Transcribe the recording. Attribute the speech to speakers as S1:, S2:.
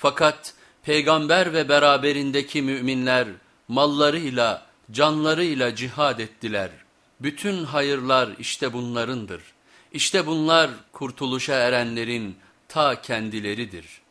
S1: Fakat peygamber ve beraberindeki müminler mallarıyla, canlarıyla cihad ettiler. Bütün hayırlar işte bunlarındır. İşte bunlar kurtuluşa erenlerin ta kendileridir.''